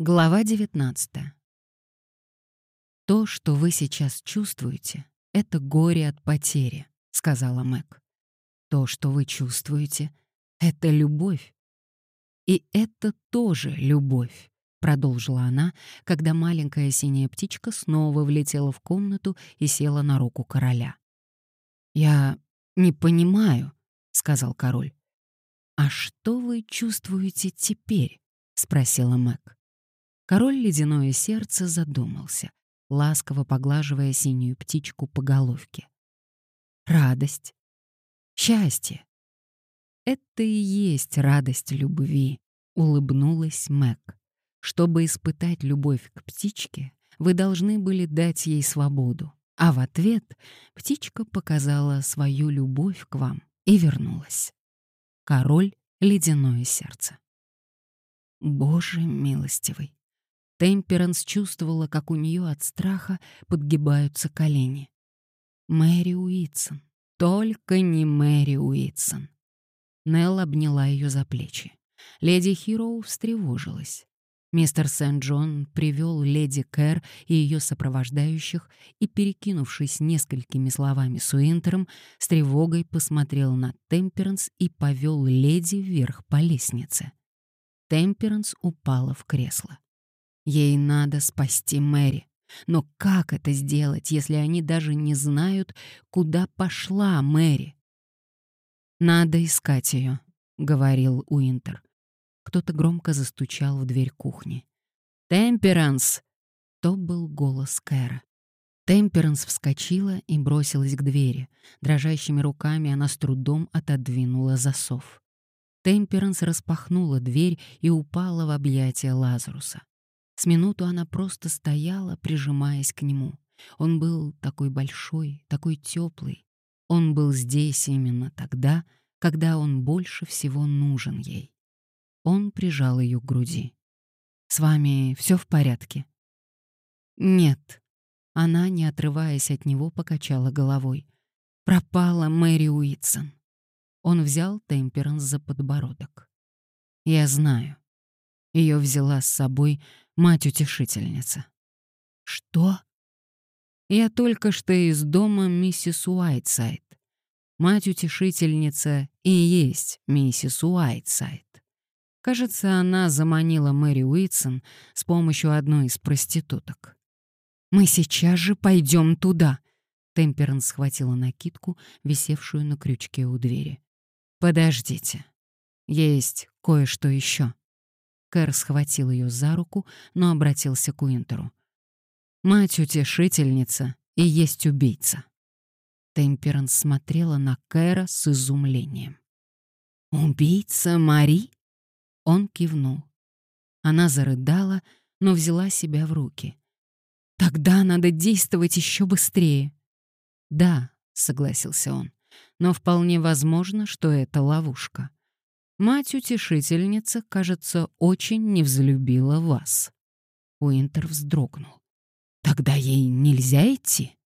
Глава 19. «То, что вы сейчас чувствуете, — это горе от потери», — сказала Мэг. «То, что вы чувствуете, — это любовь. И это тоже любовь», — продолжила она, когда маленькая синяя птичка снова влетела в комнату и села на руку короля. «Я не понимаю», — сказал король. «А что вы чувствуете теперь?» — спросила Мэг. Король ледяное сердце задумался, ласково поглаживая синюю птичку по головке. Радость. Счастье. Это и есть радость любви, улыбнулась Мэг. Чтобы испытать любовь к птичке, вы должны были дать ей свободу, а в ответ птичка показала свою любовь к вам и вернулась. Король — ледяное сердце. Боже милостивый, Темперанс чувствовала, как у нее от страха подгибаются колени. Мэри Уитсон. Только не Мэри Уитсон. Нелл обняла ее за плечи. Леди Хироу встревожилась. Мистер Сент-Джон привел леди Кэр и ее сопровождающих и, перекинувшись несколькими словами с Уинтером, с тревогой посмотрел на Темперанс и повел леди вверх по лестнице. Темперанс упала в кресло. Ей надо спасти Мэри. Но как это сделать, если они даже не знают, куда пошла Мэри? «Надо искать ее», — говорил Уинтер. Кто-то громко застучал в дверь кухни. «Темперанс!» — то был голос Кэра. Темперанс вскочила и бросилась к двери. Дрожащими руками она с трудом отодвинула засов. Темперанс распахнула дверь и упала в объятия Лазаруса. С минуту она просто стояла, прижимаясь к нему. Он был такой большой, такой теплый. Он был здесь именно тогда, когда он больше всего нужен ей. Он прижал ее к груди. «С вами все в порядке?» «Нет». Она, не отрываясь от него, покачала головой. «Пропала Мэри Уитсон». Он взял Темперанс за подбородок. «Я знаю. Ее взяла с собой мать-утешительница. Что? Я только что из дома миссис Уайтсайд. Мать-утешительница и есть миссис Уайтсайд. Кажется, она заманила Мэри Уитсон с помощью одной из проституток. «Мы сейчас же пойдем туда!» Темперанс схватила накидку, висевшую на крючке у двери. «Подождите. Есть кое-что еще. Кэр схватил ее за руку, но обратился к Уинтеру. «Мать-утешительница и есть убийца». Темперанс смотрела на Кэра с изумлением. «Убийца Мари?» Он кивнул. Она зарыдала, но взяла себя в руки. «Тогда надо действовать еще быстрее». «Да», — согласился он, — «но вполне возможно, что это ловушка. Мать-утешительница, кажется, очень не взлюбила вас. Уинтер вздрогнул. Тогда ей нельзя идти?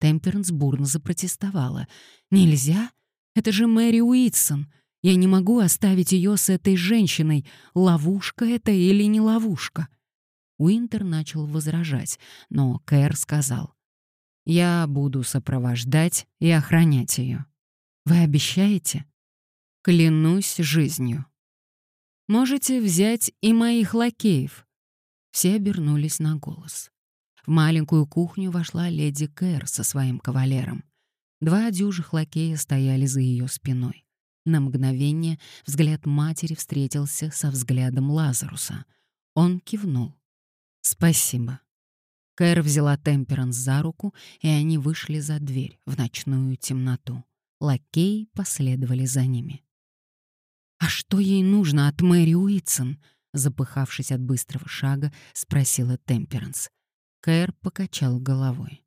Темперанс бурно запротестовала. Нельзя? Это же Мэри Уитсон. Я не могу оставить ее с этой женщиной. Ловушка это или не ловушка? Уинтер начал возражать, но Кэр сказал. «Я буду сопровождать и охранять ее. Вы обещаете?» Клянусь жизнью. Можете взять и моих лакеев. Все обернулись на голос. В маленькую кухню вошла леди Кэр со своим кавалером. Два дюжих лакея стояли за ее спиной. На мгновение взгляд матери встретился со взглядом Лазаруса. Он кивнул. «Спасибо». Кэр взяла Темперанс за руку, и они вышли за дверь в ночную темноту. Лакеи последовали за ними. «А что ей нужно от Мэри Уитсон?» Запыхавшись от быстрого шага, спросила Темперанс. Кэр покачал головой.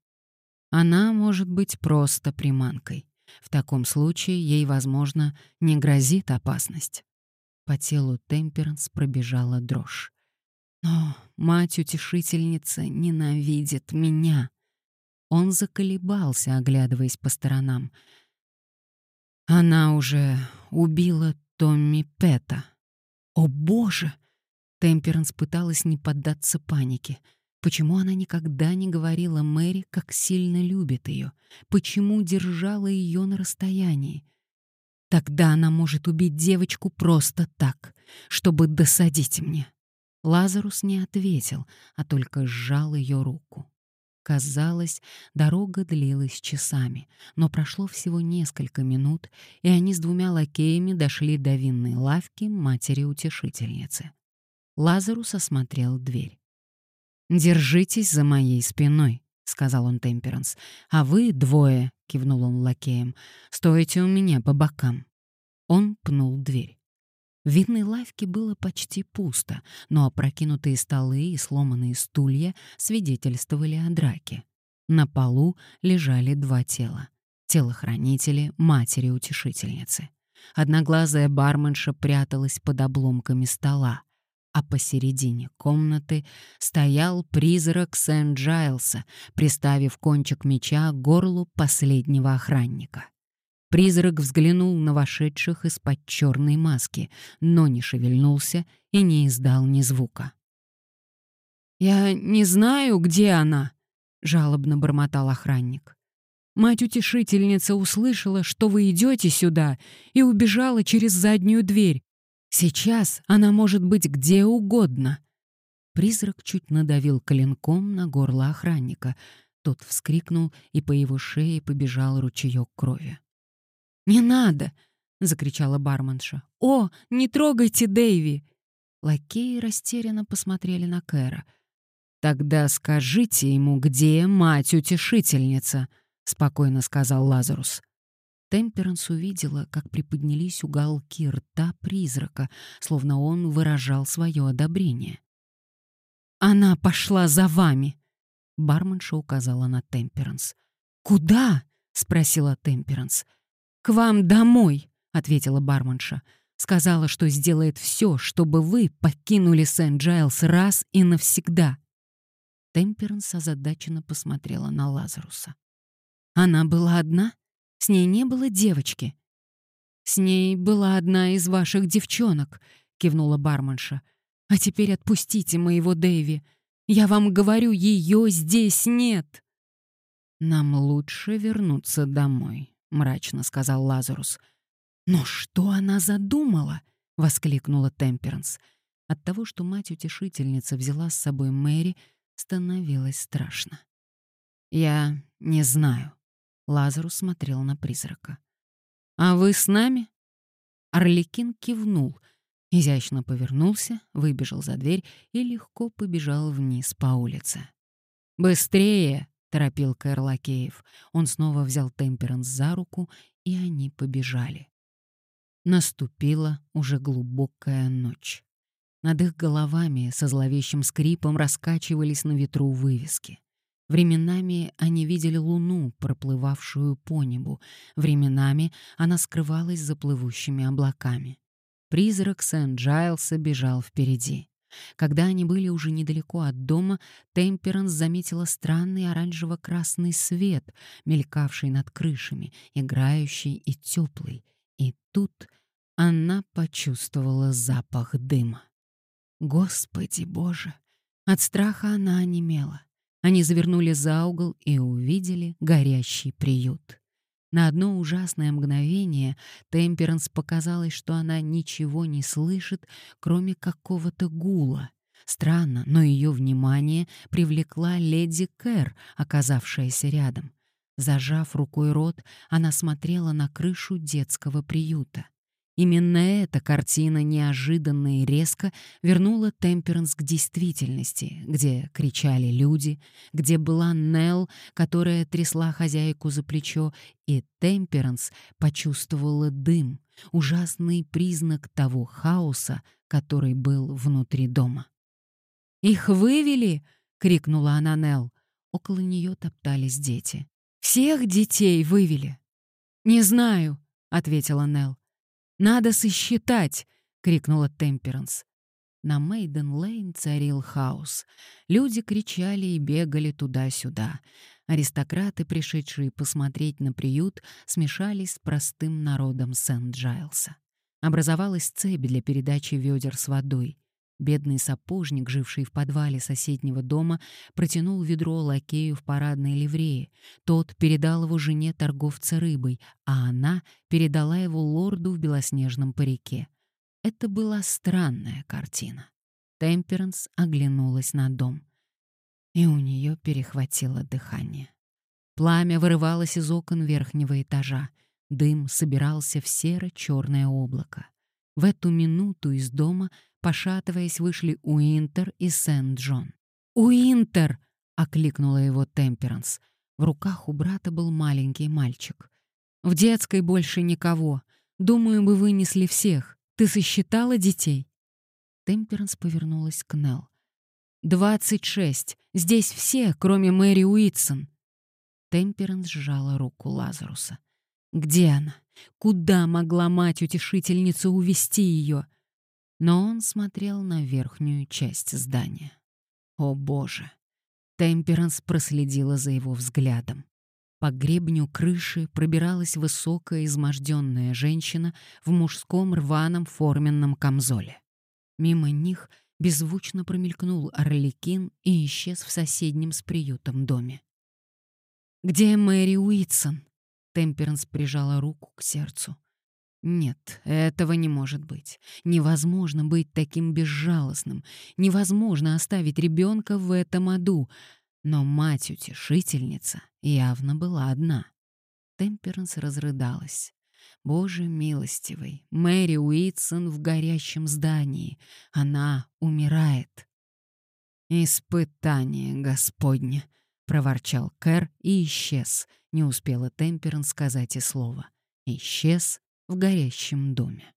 «Она может быть просто приманкой. В таком случае ей, возможно, не грозит опасность». По телу Темперанс пробежала дрожь. «Но мать-утешительница ненавидит меня». Он заколебался, оглядываясь по сторонам. «Она уже убила Томми Пэта. О боже! Темперанс пыталась не поддаться панике. Почему она никогда не говорила Мэри, как сильно любит ее? Почему держала ее на расстоянии? Тогда она может убить девочку просто так, чтобы досадить мне. Лазарус не ответил, а только сжал ее руку. Казалось, дорога длилась часами, но прошло всего несколько минут, и они с двумя лакеями дошли до винной лавки матери-утешительницы. Лазарус осмотрел дверь. «Держитесь за моей спиной», — сказал он Темперанс. «А вы двое», — кивнул он лакеем, — «стоите у меня по бокам». Он пнул дверь. В винной лавке было почти пусто, но опрокинутые столы и сломанные стулья свидетельствовали о драке. На полу лежали два тела. Телохранители матери-утешительницы. Одноглазая барменша пряталась под обломками стола, а посередине комнаты стоял призрак Сент-Джайлса, приставив кончик меча к горлу последнего охранника. Призрак взглянул на вошедших из-под черной маски, но не шевельнулся и не издал ни звука. «Я не знаю, где она», — жалобно бормотал охранник. «Мать-утешительница услышала, что вы идете сюда, и убежала через заднюю дверь. Сейчас она может быть где угодно». Призрак чуть надавил коленком на горло охранника. Тот вскрикнул, и по его шее побежал ручеек крови. «Не надо!» — закричала барменша. «О, не трогайте Дэйви!» Лакеи растерянно посмотрели на Кэра. «Тогда скажите ему, где мать-утешительница?» — спокойно сказал Лазарус. Темперанс увидела, как приподнялись уголки рта призрака, словно он выражал свое одобрение. «Она пошла за вами!» — барменша указала на Темперанс. «Куда?» — спросила Темперанс. «К вам домой», — ответила барменша. «Сказала, что сделает все, чтобы вы покинули Сент-Джайлс раз и навсегда». Темперанс озадаченно посмотрела на Лазаруса. «Она была одна? С ней не было девочки?» «С ней была одна из ваших девчонок», — кивнула барменша. «А теперь отпустите моего Дэйви. Я вам говорю, ее здесь нет». «Нам лучше вернуться домой», — мрачно сказал Лазарус. «Но что она задумала?» — воскликнула Темперанс. От того, что мать-утешительница взяла с собой Мэри, становилось страшно. «Я не знаю», — Лазарус смотрел на призрака. «А вы с нами?» Орликин кивнул, изящно повернулся, выбежал за дверь и легко побежал вниз по улице. «Быстрее!» Торопил Кэр. Он снова взял Темперанс за руку, и они побежали. Наступила уже глубокая ночь. Над их головами со зловещим скрипом раскачивались на ветру вывески. Временами они видели луну, проплывавшую по небу. Временами она скрывалась за плывущими облаками. Призрак Сент-Джайлса бежал впереди. Когда они были уже недалеко от дома, Темперанс заметила странный оранжево-красный свет, мелькавший над крышами, играющий и теплый. И тут она почувствовала запах дыма. Господи Боже! От страха она онемела. Они завернули за угол и увидели горящий приют. На одно ужасное мгновение Темперанс показалось, что она ничего не слышит, кроме какого-то гула. Странно, но ее внимание привлекла леди Кэр, оказавшаяся рядом. Зажав рукой рот, она смотрела на крышу детского приюта. Именно эта картина неожиданно и резко вернула Темперанс к действительности, где кричали люди, где была Нелл, которая трясла хозяйку за плечо, и Темперанс почувствовала дым, ужасный признак того хаоса, который был внутри дома. «Их вывели!» — крикнула она Нелл. Около нее топтались дети. «Всех детей вывели!» «Не знаю», — ответила Нелл. «Надо сосчитать!» — крикнула Темперанс. На Мейден-Лейн царил хаос. Люди кричали и бегали туда-сюда. Аристократы, пришедшие посмотреть на приют, смешались с простым народом Сент-Джайлса. Образовалась цепь для передачи ведер с водой. Бедный сапожник, живший в подвале соседнего дома, протянул ведро лакею в парадной ливрее. Тот передал его жене торговца рыбой, а она передала его лорду в белоснежном парике. Это была странная картина. Темперанс оглянулась на дом. И у нее перехватило дыхание. Пламя вырывалось из окон верхнего этажа. Дым собирался в серо-черное облако. В эту минуту из дома, пошатываясь, вышли Уинтер и Сент-Джон. «Уинтер!» — окликнула его Темперанс. В руках у брата был маленький мальчик. «В детской больше никого. Думаю, мы вынесли всех. Ты сосчитала детей?» Темперанс повернулась к Нелл. «Двадцать шесть. Здесь все, кроме Мэри Уитсон». Темперанс сжала руку Лазаруса. Где она? Куда могла мать-утешительница увести ее? Но он смотрел на верхнюю часть здания. О боже! Темперанс проследила за его взглядом. По гребню крыши пробиралась высокая изможденная женщина в мужском рваном форменном камзоле. Мимо них беззвучно промелькнул Орликин и исчез в соседнем с приютом доме. «Где Мэри Уитсон?» Темперанс прижала руку к сердцу. Нет, этого не может быть. Невозможно быть таким безжалостным. Невозможно оставить ребенка в этом аду. Но мать-утешительница явно была одна. Темперанс разрыдалась. Боже милостивый, Мэри Уитсон в горящем здании. Она умирает. «Испытание Господне», — проворчал Кэр и исчез. Не успела Темперан сказать и слова. Исчез в горящем доме.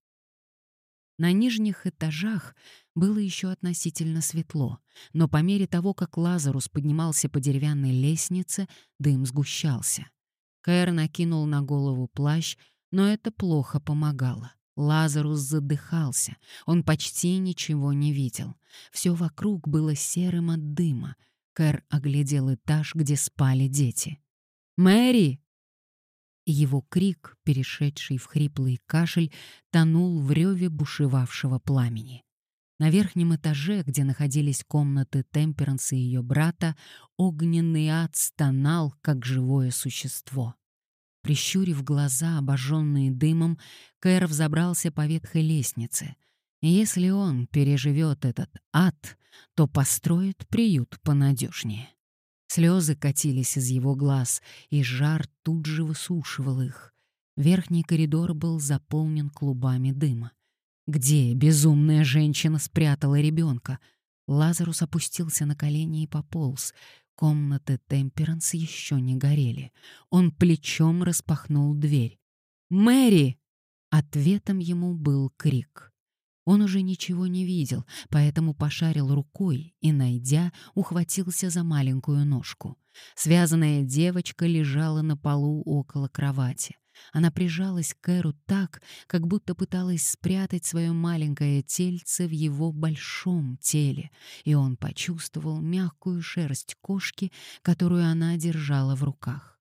На нижних этажах было еще относительно светло, но по мере того, как Лазарус поднимался по деревянной лестнице, дым сгущался. Кэр накинул на голову плащ, но это плохо помогало. Лазарус задыхался, он почти ничего не видел. Все вокруг было серым от дыма, Кэр оглядел этаж, где спали дети. «Мэри!» Его крик, перешедший в хриплый кашель, тонул в реве бушевавшего пламени. На верхнем этаже, где находились комнаты Темперанса и ее брата, огненный ад стонал, как живое существо. Прищурив глаза, обожженные дымом, Кэр взобрался по ветхой лестнице — если он переживет этот ад, то построит приют понадежнее. Слезы катились из его глаз, и жар тут же высушивал их. Верхний коридор был заполнен клубами дыма. Где безумная женщина спрятала ребенка? Лазарус опустился на колени и пополз. Комнаты Темперанс еще не горели. Он плечом распахнул дверь. «Мэри!» Ответом ему был крик. Он уже ничего не видел, поэтому пошарил рукой и, найдя, ухватился за маленькую ножку. Связанная девочка лежала на полу около кровати. Она прижалась к Эру так, как будто пыталась спрятать свое маленькое тельце в его большом теле, и он почувствовал мягкую шерсть кошки, которую она держала в руках.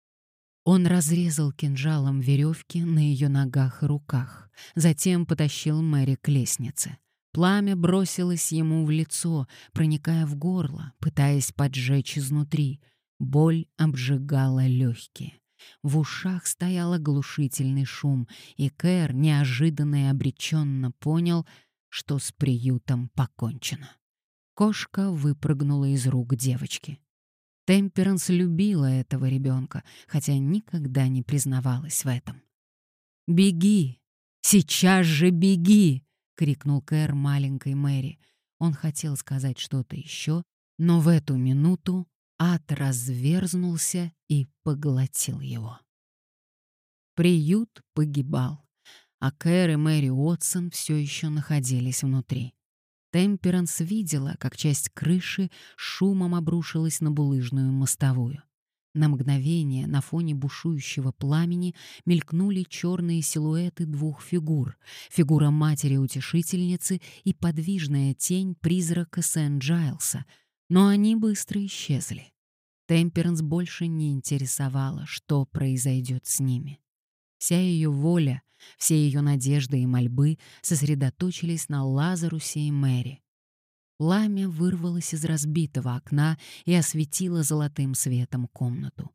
Он разрезал кинжалом веревки на ее ногах и руках, затем потащил Мэри к лестнице. Пламя бросилось ему в лицо, проникая в горло, пытаясь поджечь изнутри. Боль обжигала легкие. В ушах стоял оглушительный шум, и Кэр неожиданно и обреченно понял, что с приютом покончено. Кошка выпрыгнула из рук девочки. Темперанс любила этого ребенка, хотя никогда не признавалась в этом. «Беги! Сейчас же беги!» — крикнул Кэр маленькой Мэри. Он хотел сказать что-то еще, но в эту минуту ад разверзнулся и поглотил его. Приют погибал, а Кэр и Мэри Уотсон все еще находились внутри. Темперанс видела, как часть крыши шумом обрушилась на булыжную мостовую. На мгновение на фоне бушующего пламени мелькнули черные силуэты двух фигур — фигура матери-утешительницы и подвижная тень призрака Сент-Джайлса, но они быстро исчезли. Темперанс больше не интересовало, что произойдет с ними. Вся ее воля, все ее надежды и мольбы сосредоточились на Лазарусе и Мэри. Пламя вырвалось из разбитого окна и осветило золотым светом комнату.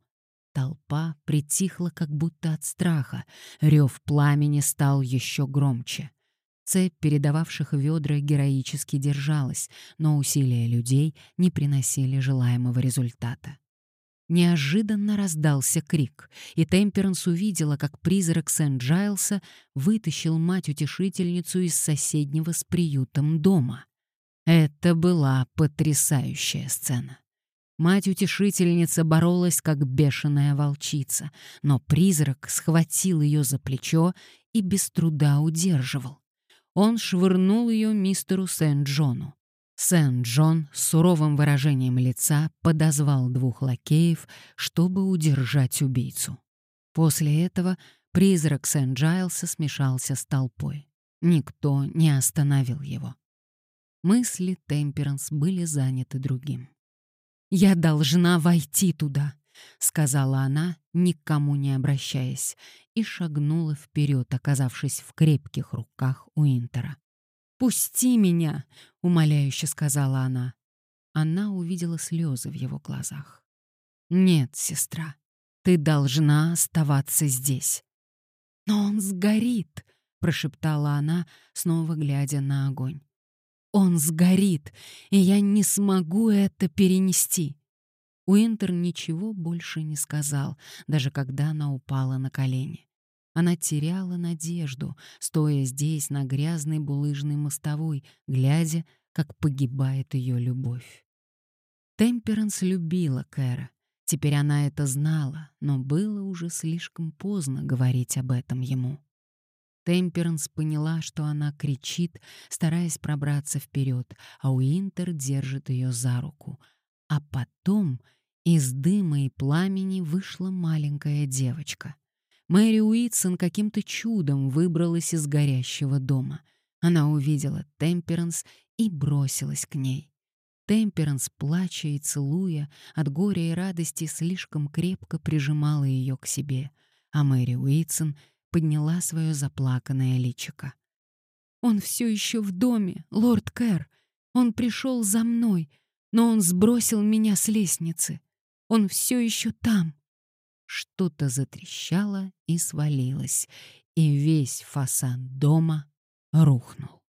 Толпа притихла как будто от страха, рев пламени стал еще громче. Цепь передававших ведра героически держалась, но усилия людей не приносили желаемого результата. Неожиданно раздался крик, и Темперанс увидела, как призрак Сент-Джайлса вытащил мать-утешительницу из соседнего с приютом дома. Это была потрясающая сцена. Мать-утешительница боролась, как бешеная волчица, но призрак схватил ее за плечо и без труда удерживал. Он швырнул ее мистеру Сент-Джону. Сент-Джон с суровым выражением лица подозвал двух лакеев, чтобы удержать убийцу. После этого призрак Сент-Джайлса смешался с толпой. Никто не остановил его. Мысли Темперанс были заняты другим. «Я должна войти туда», — сказала она, никому не обращаясь, и шагнула вперед, оказавшись в крепких руках Уинтера. «Пусти меня!» — умоляюще сказала она. Она увидела слезы в его глазах. «Нет, сестра, ты должна оставаться здесь». «Но он сгорит!» — прошептала она, снова глядя на огонь. «Он сгорит, и я не смогу это перенести!» Уинтер ничего больше не сказал, даже когда она упала на колени. Она теряла надежду, стоя здесь на грязной булыжной мостовой, глядя, как погибает ее любовь. Темперанс любила Кэра. Теперь она это знала, но было уже слишком поздно говорить об этом ему. Темперанс поняла, что она кричит, стараясь пробраться вперед, а Уинтер держит ее за руку. А потом из дыма и пламени вышла маленькая девочка. Мэри Уитсон каким-то чудом выбралась из горящего дома. Она увидела Темперанс и бросилась к ней. Темперанс, плача и целуя, от горя и радости слишком крепко прижимала ее к себе, а Мэри Уитсон подняла свое заплаканное личико. «Он все еще в доме, лорд Кэр. Он пришел за мной, но он сбросил меня с лестницы. Он все еще там». Что-то затрещало и свалилось, и весь фасад дома рухнул.